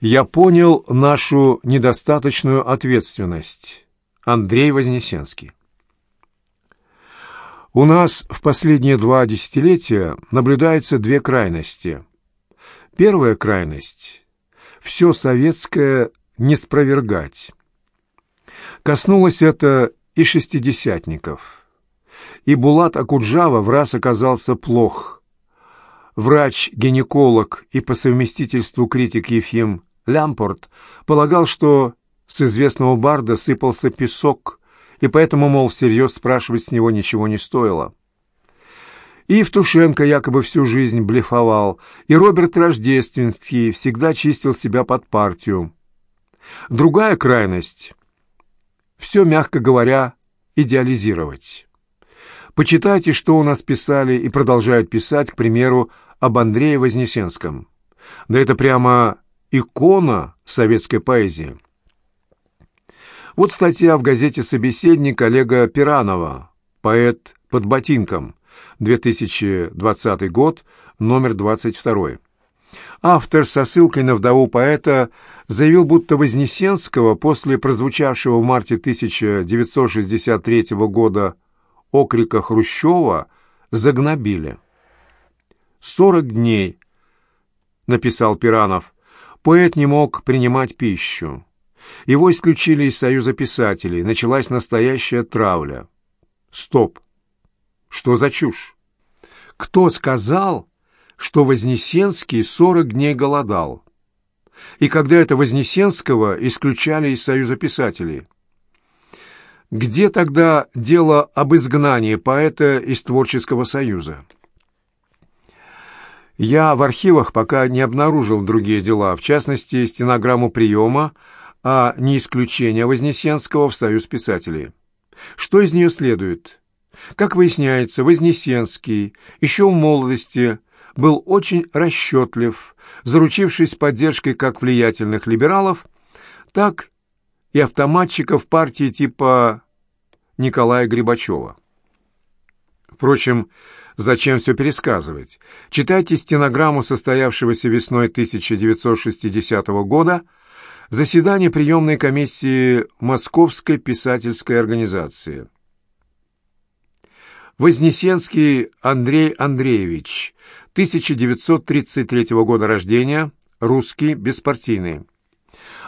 Я понял нашу недостаточную ответственность. Андрей Вознесенский. У нас в последние два десятилетия наблюдаются две крайности. Первая крайность – все советское не спровергать. Коснулось это и шестидесятников. И Булат Акуджава в раз оказался плох. Врач-гинеколог и по совместительству критик Ефим Лямпорт полагал, что с известного барда сыпался песок, и поэтому, мол, всерьез спрашивать с него ничего не стоило. И Евтушенко якобы всю жизнь блефовал, и Роберт Рождественский всегда чистил себя под партию. Другая крайность — все, мягко говоря, идеализировать. Почитайте, что у нас писали и продолжают писать, к примеру, об Андрее Вознесенском. Да это прямо икона советской поэзии. Вот статья в газете «Собеседник» Олега Пиранова, поэт под ботинком, 2020 год, номер 22. Автор со ссылкой на вдову поэта заявил, будто Вознесенского после прозвучавшего в марте 1963 года окрика Хрущева загнобили. «Сорок дней», — написал Пиранов, Поэт не мог принимать пищу. Его исключили из Союза писателей. Началась настоящая травля. Стоп! Что за чушь? Кто сказал, что Вознесенский сорок дней голодал? И когда это Вознесенского исключали из Союза писателей? Где тогда дело об изгнании поэта из Творческого Союза? Я в архивах пока не обнаружил другие дела, в частности, стенограмму приема, а не исключение Вознесенского в Союз писателей. Что из нее следует? Как выясняется, Вознесенский еще в молодости был очень расчетлив, заручившись поддержкой как влиятельных либералов, так и автоматчиков партии типа Николая Грибачева. Впрочем, Зачем все пересказывать? Читайте стенограмму состоявшегося весной 1960 года заседания приемной комиссии Московской писательской организации. Вознесенский Андрей Андреевич, 1933 года рождения, русский, беспартийный.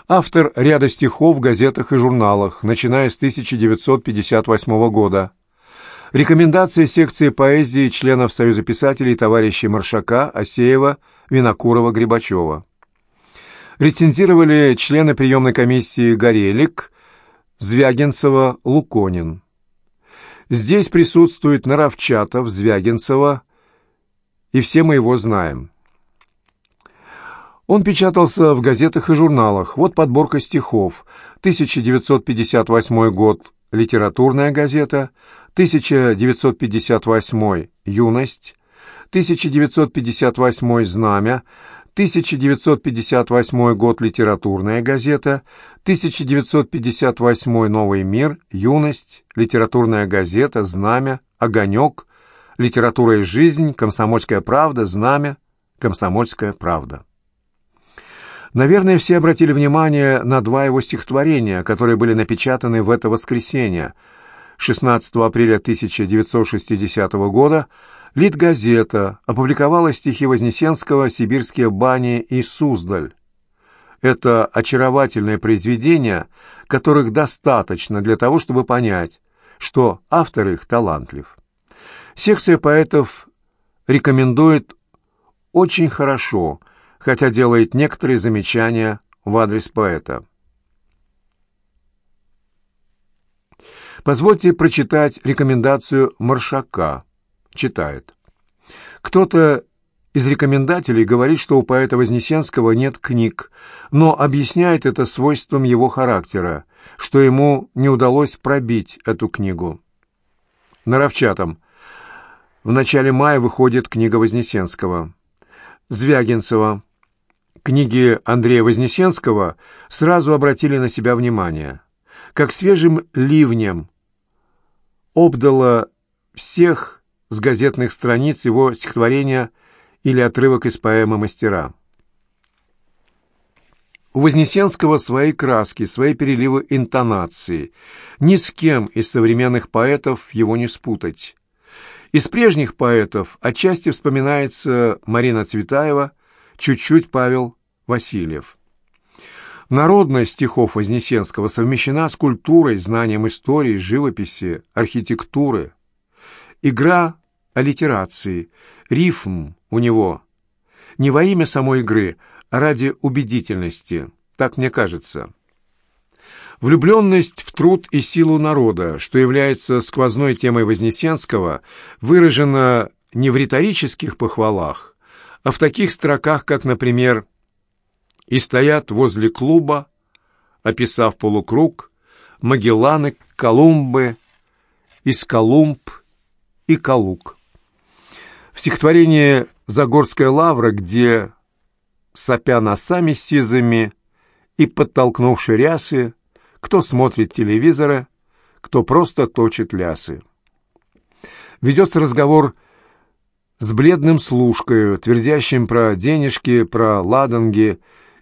Автор ряда стихов в газетах и журналах, начиная с 1958 года. Рекомендации секции поэзии членов Союза писателей товарищей Маршака, Осеева, Винокурова, Грибачева. Рецензировали члены приемной комиссии Горелик, Звягинцева, Луконин. Здесь присутствует Наровчатов, Звягинцева, и все мы его знаем. Он печатался в газетах и журналах. Вот подборка стихов. 1958 год Литературная газета, 1958 «Юность», 1958 «Знамя», 1958 год «Литературная газета», 1958 «Новый мир», «Юность», «Литературная газета», «Знамя», «Огонек», «Литература и жизнь», «Комсомольская правда», «Знамя», «Комсомольская правда». Наверное, все обратили внимание на два его стихотворения, которые были напечатаны в это воскресенье, 16 апреля 1960 года, Литгазета опубликовала стихи Вознесенского «Сибирские бани» и «Суздаль». Это очаровательное произведение, которых достаточно для того, чтобы понять, что автор их талантлив. Секция поэтов рекомендует очень хорошо – хотя делает некоторые замечания в адрес поэта. Позвольте прочитать рекомендацию Маршака. Читает. Кто-то из рекомендателей говорит, что у поэта Вознесенского нет книг, но объясняет это свойством его характера, что ему не удалось пробить эту книгу. Наровчатом. В начале мая выходит книга Вознесенского. Звягинцева книги Андрея Вознесенского сразу обратили на себя внимание. Как свежим ливнем обдало всех с газетных страниц его стихотворения или отрывок из поэмы «Мастера». У Вознесенского свои краски, свои переливы интонации. Ни с кем из современных поэтов его не спутать. Из прежних поэтов отчасти вспоминается Марина Цветаева, чуть-чуть Павел Васильев. Народность стихов Вознесенского совмещена с культурой, знанием истории, живописи, архитектуры. Игра аллитерации, рифм у него. Не во имя самой игры, а ради убедительности, так мне кажется. Влюбленность в труд и силу народа, что является сквозной темой Вознесенского, выражена не в риторических похвалах, а в таких строках, как, например, «И стоят возле клуба, описав полукруг, Магелланы, Колумбы, из Колумб и Калуг». В стихотворении «Загорская лавра», где, сопя носами сизыми и подтолкнувши рясы, кто смотрит телевизора, кто просто точит лясы. Ведется разговор с бледным служкою, твердящим про денежки, про ладанги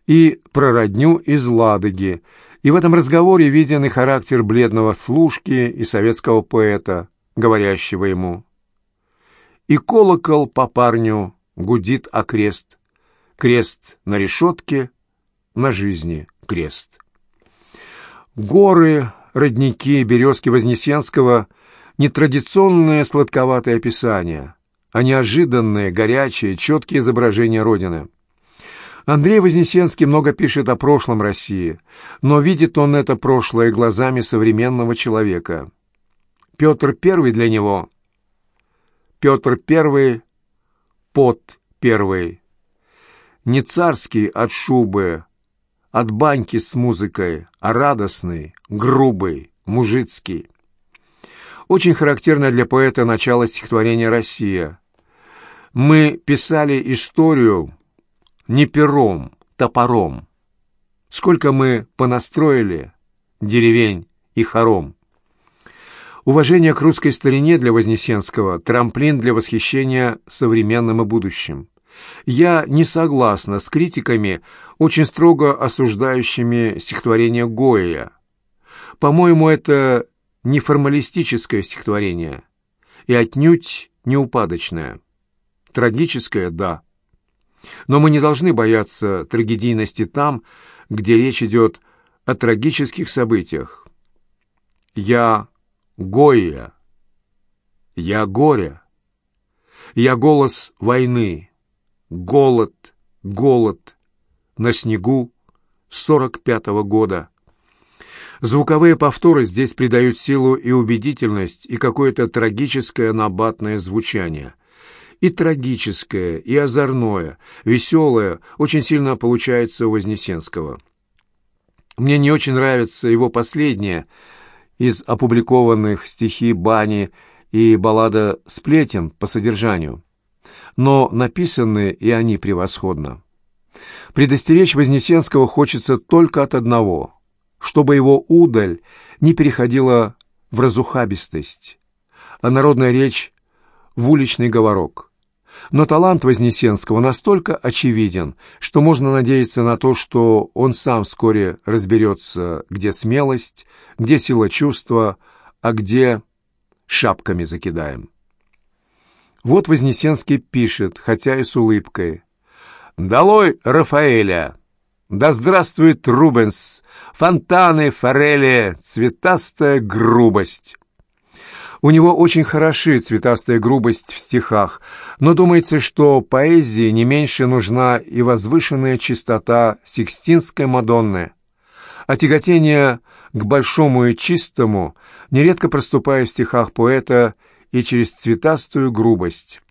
и про родню из Ладоги, и в этом разговоре виден и характер бледного служки и советского поэта, говорящего ему. И колокол по парню гудит окрест, крест на решетке, на жизни крест. Горы, родники, березки Вознесенского — нетрадиционное сладковатое описание, а неожиданные, горячие, четкие изображения Родины. Андрей Вознесенский много пишет о прошлом России, но видит он это прошлое глазами современного человека. Петр I для него — Петр I, под первый, не царский от шубы, от баньки с музыкой, а радостный, грубый, мужицкий. Очень характерно для поэта начало стихотворения «Россия». Мы писали историю не пером, топором. Сколько мы понастроили деревень и хором. Уважение к русской старине для Вознесенского – трамплин для восхищения современным и будущим. Я не согласна с критиками, очень строго осуждающими стихотворение Гоя. По-моему, это не формалистическое стихотворение и отнюдь не упадочное. Трагическое – да. Но мы не должны бояться трагедийности там, где речь идет о трагических событиях. Я Гоя. Я горе. Я голос войны. Голод, голод. На снегу сорок пятого года. Звуковые повторы здесь придают силу и убедительность, и какое-то трагическое набатное звучание. И трагическое, и озорное, веселое очень сильно получается у Вознесенского. Мне не очень нравится его последнее из опубликованных стихи «Бани» и баллада «Сплетен» по содержанию но написаны и они превосходно. Предостеречь Вознесенского хочется только от одного, чтобы его удаль не переходила в разухабистость, а народная речь — в уличный говорок. Но талант Вознесенского настолько очевиден, что можно надеяться на то, что он сам вскоре разберется, где смелость, где сила чувства, а где шапками закидаем. Вот Вознесенский пишет, хотя и с улыбкой. «Долой Рафаэля! Да здравствует Рубенс! Фонтаны, форели, цветастая грубость!» У него очень хороши цветастая грубость в стихах, но думается, что поэзии не меньше нужна и возвышенная чистота Сикстинской Мадонны. А тяготение к большому и чистому нередко проступает в стихах поэта и через цветастую грубость.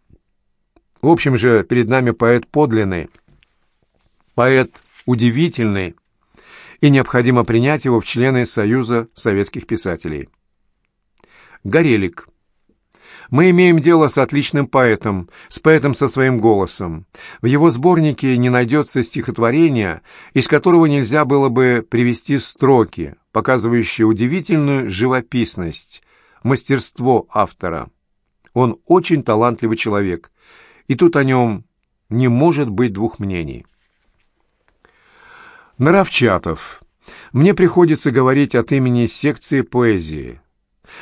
В общем же, перед нами поэт подлинный, поэт удивительный, и необходимо принять его в члены Союза советских писателей. Горелик. Мы имеем дело с отличным поэтом, с поэтом со своим голосом. В его сборнике не найдется стихотворения, из которого нельзя было бы привести строки, показывающие удивительную живописность, мастерство автора. Он очень талантливый человек, и тут о нем не может быть двух мнений. Наравчатов. Мне приходится говорить от имени секции поэзии.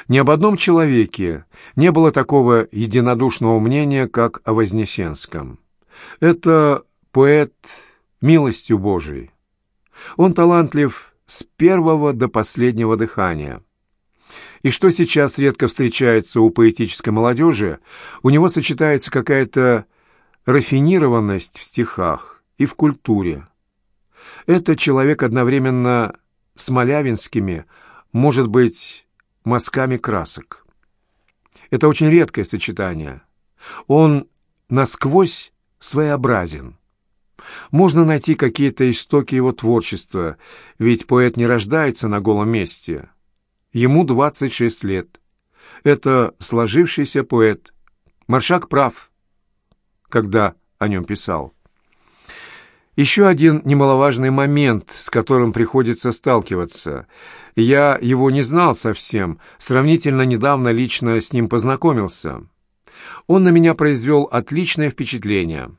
Ни об одном человеке не было такого единодушного мнения, как о Вознесенском. Это поэт милостью Божией. Он талантлив с первого до последнего дыхания. И что сейчас редко встречается у поэтической молодежи, у него сочетается какая-то рафинированность в стихах и в культуре. Это человек одновременно с малявинскими, может быть, мазками красок. Это очень редкое сочетание. Он насквозь своеобразен. Можно найти какие-то истоки его творчества, ведь поэт не рождается на голом месте. Ему 26 лет. Это сложившийся поэт. Маршак прав, когда о нем писал. Еще один немаловажный момент, с которым приходится сталкиваться. Я его не знал совсем, сравнительно недавно лично с ним познакомился. Он на меня произвел отличное впечатление.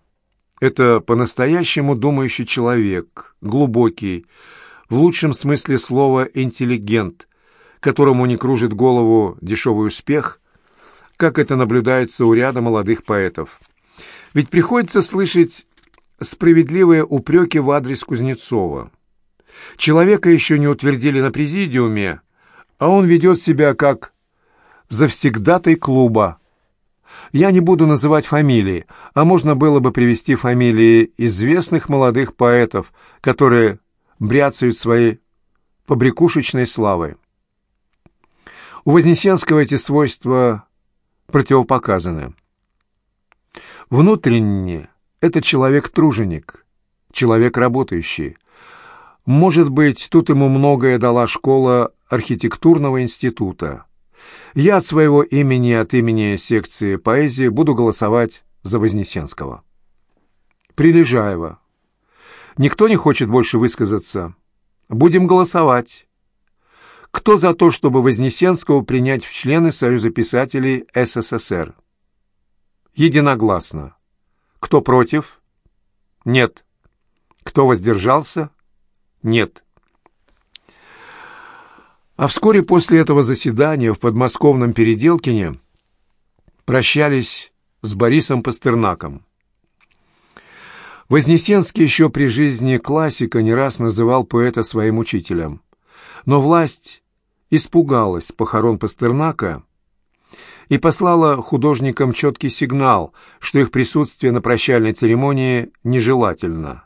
Это по-настоящему думающий человек, глубокий, в лучшем смысле слова интеллигент, которому не кружит голову дешевый успех, как это наблюдается у ряда молодых поэтов. Ведь приходится слышать справедливые упреки в адрес Кузнецова. Человека еще не утвердили на президиуме, а он ведет себя как завсегдатай клуба. Я не буду называть фамилии, а можно было бы привести фамилии известных молодых поэтов, которые бряцают своей побрякушечной славой. У Вознесенского эти свойства противопоказаны. Внутренне это человек-труженик, человек работающий. Может быть, тут ему многое дала школа архитектурного института. Я от своего имени от имени секции поэзии буду голосовать за Вознесенского. Прилежаева. Никто не хочет больше высказаться. Будем голосовать. Кто за то, чтобы Вознесенского принять в члены Союза писателей СССР? Единогласно. Кто против? Нет. Кто воздержался? Нет. А вскоре после этого заседания в подмосковном Переделкине прощались с Борисом Пастернаком. Вознесенский еще при жизни классика не раз называл поэта своим учителем. Но власть испугалась похорон Пастернака и послала художникам четкий сигнал, что их присутствие на прощальной церемонии нежелательно.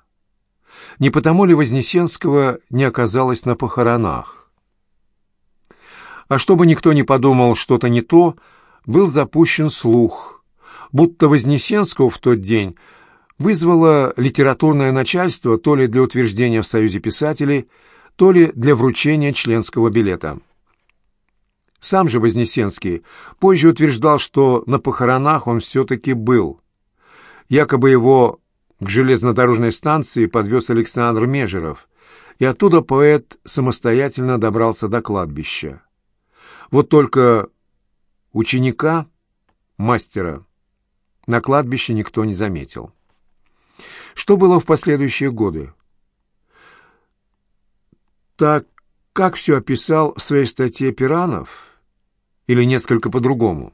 Не потому ли Вознесенского не оказалось на похоронах? А чтобы никто не подумал что-то не то, был запущен слух, будто Вознесенского в тот день вызвало литературное начальство то ли для утверждения в Союзе писателей, то ли для вручения членского билета. Сам же Вознесенский позже утверждал, что на похоронах он все-таки был. Якобы его к железнодорожной станции подвез Александр Межеров, и оттуда поэт самостоятельно добрался до кладбища. Вот только ученика, мастера, на кладбище никто не заметил. Что было в последующие годы? Так, как все описал в своей статье Пиранов – или несколько по-другому?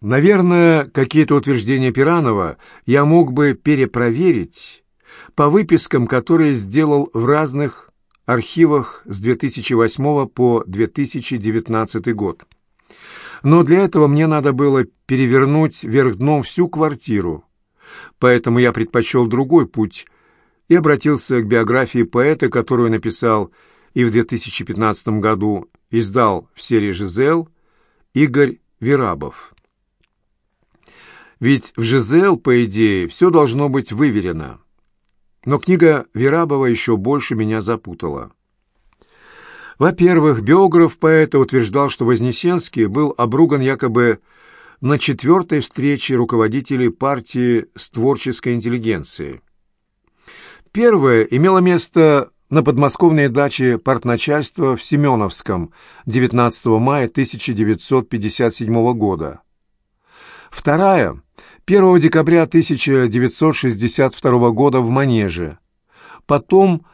Наверное, какие-то утверждения Пиранова я мог бы перепроверить по выпискам, которые сделал в разных архивах с 2008 по 2019 год. Но для этого мне надо было перевернуть вверх дном всю квартиру, поэтому я предпочел другой путь и обратился к биографии поэта, которую написал и в 2015 году издал в серии «Жизел» Игорь Верабов. Ведь в «Жизел», по идее, все должно быть выверено. Но книга Верабова еще больше меня запутала. Во-первых, биограф поэта утверждал, что Вознесенский был обруган якобы на четвертой встрече руководителей партии с творческой интеллигенцией. Первое имело место на подмосковной даче партначальства в Семеновском 19 мая 1957 года. Вторая – 1 декабря 1962 года в Манеже. Потом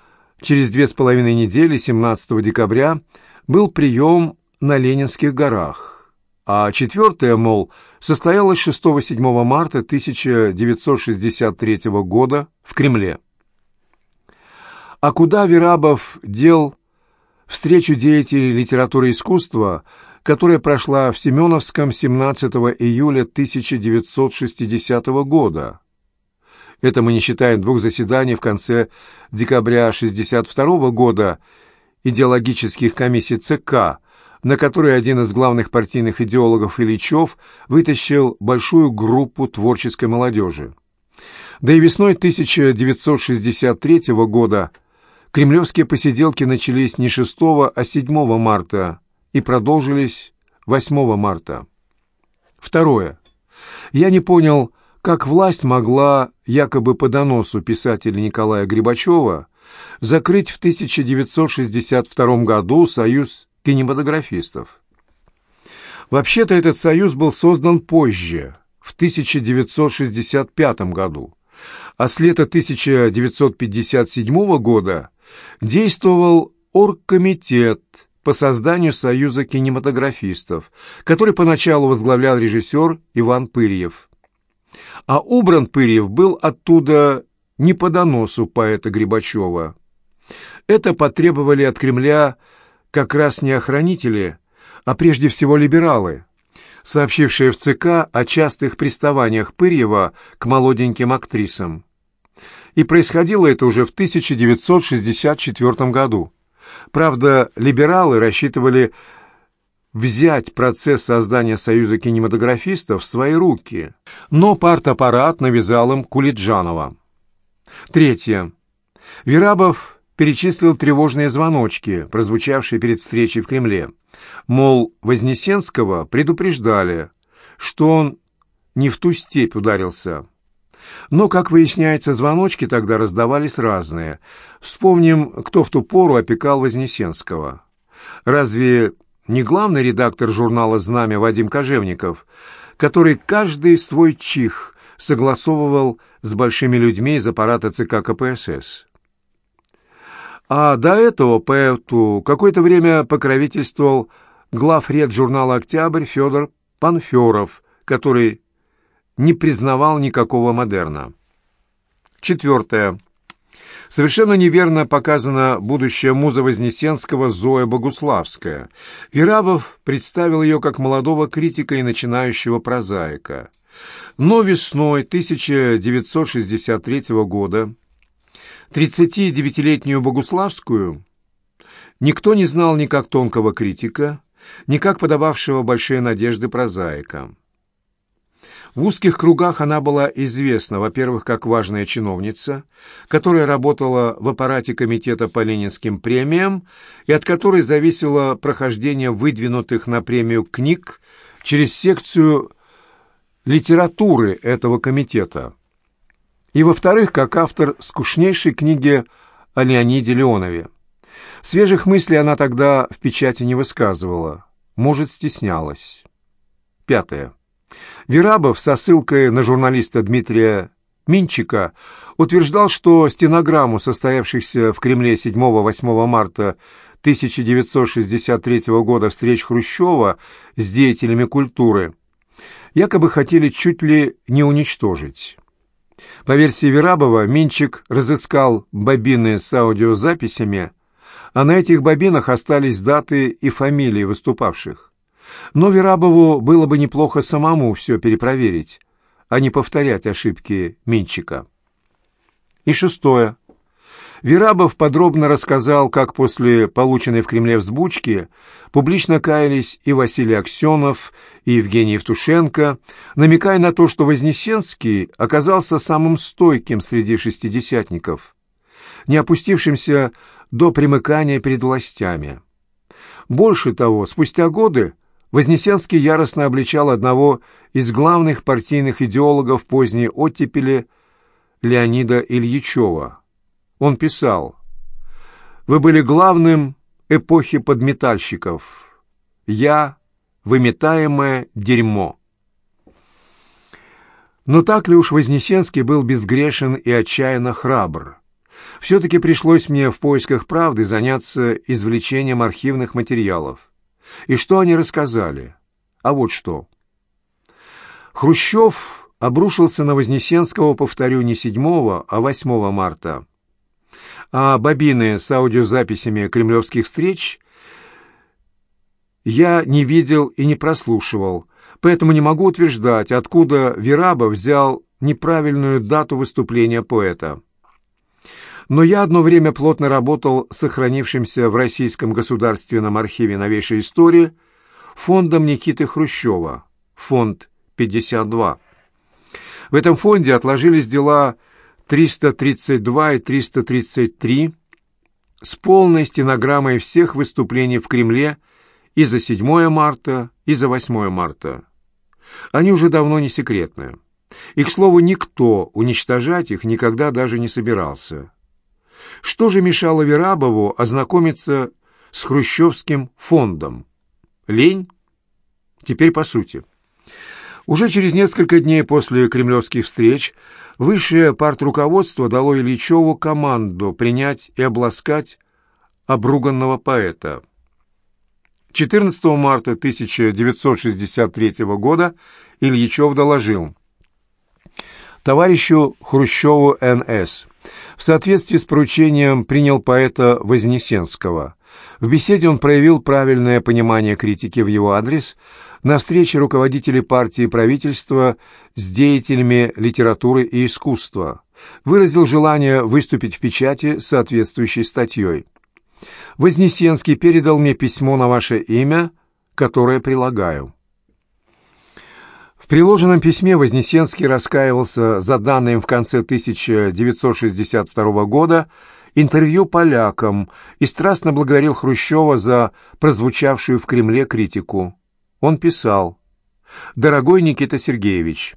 Через две с половиной недели, 17 декабря, был прием на Ленинских горах, а четвертое, мол, состоялось 6-7 марта 1963 года в Кремле. А куда Верабов дел встречу деятелей литературы и искусства, которая прошла в Семеновском 17 июля 1960 года? Это мы не считаем двух заседаний в конце декабря 1962 года идеологических комиссий ЦК, на которые один из главных партийных идеологов Ильичев вытащил большую группу творческой молодежи. Да и весной 1963 года кремлевские посиделки начались не 6, а 7 марта и продолжились 8 марта. Второе. Я не понял, как власть могла, якобы по доносу писателя Николая Грибачева, закрыть в 1962 году Союз кинематографистов. Вообще-то этот союз был создан позже, в 1965 году, а с лета 1957 года действовал оргкомитет по созданию Союза кинематографистов, который поначалу возглавлял режиссер Иван Пырьев а убран Пырьев был оттуда не по доносу поэта Грибачева. Это потребовали от Кремля как раз не охранители, а прежде всего либералы, сообщившие в ЦК о частых приставаниях Пырьева к молоденьким актрисам. И происходило это уже в 1964 году. Правда, либералы рассчитывали взять процесс создания Союза кинематографистов в свои руки, но партаппарат навязал им Кулиджанова. Третье. Верабов перечислил тревожные звоночки, прозвучавшие перед встречей в Кремле. Мол, Вознесенского предупреждали, что он не в ту степь ударился. Но, как выясняется, звоночки тогда раздавались разные. Вспомним, кто в ту пору опекал Вознесенского. Разве не главный редактор журнала «Знамя» Вадим Кожевников, который каждый свой чих согласовывал с большими людьми из аппарата ЦК КПСС. А до этого поэту какое-то время покровительствовал главред журнала «Октябрь» Федор Панферов, который не признавал никакого модерна. Четвертое. Совершенно неверно показана будущая муза Вознесенского Зоя Богуславская. Верабов представил ее как молодого критика и начинающего прозаика. Но весной 1963 года 39-летнюю Богуславскую никто не знал ни как тонкого критика, ни как подававшего большие надежды прозаика. В узких кругах она была известна, во-первых, как важная чиновница, которая работала в аппарате комитета по ленинским премиям и от которой зависело прохождение выдвинутых на премию книг через секцию литературы этого комитета. И, во-вторых, как автор скучнейшей книги о Леониде Леонове. Свежих мыслей она тогда в печати не высказывала, может, стеснялась. Пятое. Верабов со ссылкой на журналиста Дмитрия Минчика утверждал, что стенограмму состоявшихся в Кремле 7-8 марта 1963 года встреч Хрущева с деятелями культуры якобы хотели чуть ли не уничтожить. По версии Верабова, Минчик разыскал бобины с аудиозаписями, а на этих бобинах остались даты и фамилии выступавших. Но Верабову было бы неплохо самому все перепроверить, а не повторять ошибки Минчика. И шестое. Верабов подробно рассказал, как после полученной в Кремле взбучки публично каялись и Василий Аксенов, и Евгений Евтушенко, намекая на то, что Вознесенский оказался самым стойким среди шестидесятников, не опустившимся до примыкания перед властями. Больше того, спустя годы Вознесенский яростно обличал одного из главных партийных идеологов поздней оттепели Леонида Ильичева. Он писал «Вы были главным эпохи подметальщиков. Я — выметаемое дерьмо». Но так ли уж Вознесенский был безгрешен и отчаянно храбр? Все-таки пришлось мне в поисках правды заняться извлечением архивных материалов. И что они рассказали? А вот что. Хрущев обрушился на Вознесенского, повторю, не 7, а 8 марта. А бобины с аудиозаписями кремлевских встреч я не видел и не прослушивал, поэтому не могу утверждать, откуда Вераба взял неправильную дату выступления поэта. Но я одно время плотно работал с сохранившимся в Российском государственном архиве новейшей истории фондом Никиты Хрущева, фонд 52. В этом фонде отложились дела 332 и 333 с полной стенограммой всех выступлений в Кремле и за 7 марта, и за 8 марта. Они уже давно не секретны. И, к слову, никто уничтожать их никогда даже не собирался. Что же мешало Верабову ознакомиться с хрущевским фондом? Лень? Теперь по сути. Уже через несколько дней после кремлевских встреч высшее партруководство дало Ильичеву команду принять и обласкать обруганного поэта – 14 марта 1963 года Ильичев доложил товарищу Хрущеву Н.С. В соответствии с поручением принял поэта Вознесенского. В беседе он проявил правильное понимание критики в его адрес на встрече руководителей партии и правительства с деятелями литературы и искусства. Выразил желание выступить в печати с соответствующей статьей. Вознесенский передал мне письмо на ваше имя, которое прилагаю. В приложенном письме Вознесенский раскаивался за данное в конце 1962 года интервью полякам и страстно благодарил Хрущева за прозвучавшую в Кремле критику. Он писал «Дорогой Никита Сергеевич,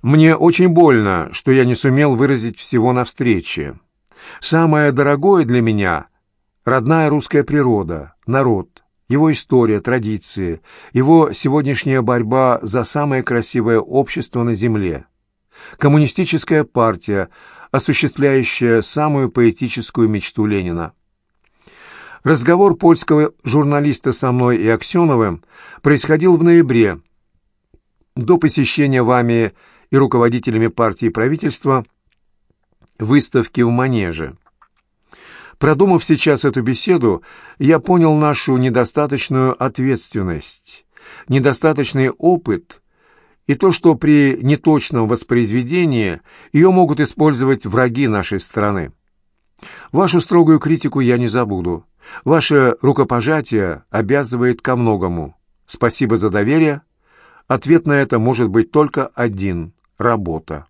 мне очень больно, что я не сумел выразить всего на встрече. Самое дорогое для меня — родная русская природа, народ, его история, традиции, его сегодняшняя борьба за самое красивое общество на земле. Коммунистическая партия, осуществляющая самую поэтическую мечту Ленина. Разговор польского журналиста со мной и Аксеновым происходил в ноябре, до посещения вами и руководителями партии и правительства выставки в Манеже. Продумав сейчас эту беседу, я понял нашу недостаточную ответственность, недостаточный опыт и то, что при неточном воспроизведении ее могут использовать враги нашей страны. Вашу строгую критику я не забуду. Ваше рукопожатие обязывает ко многому. Спасибо за доверие. Ответ на это может быть только один – работа.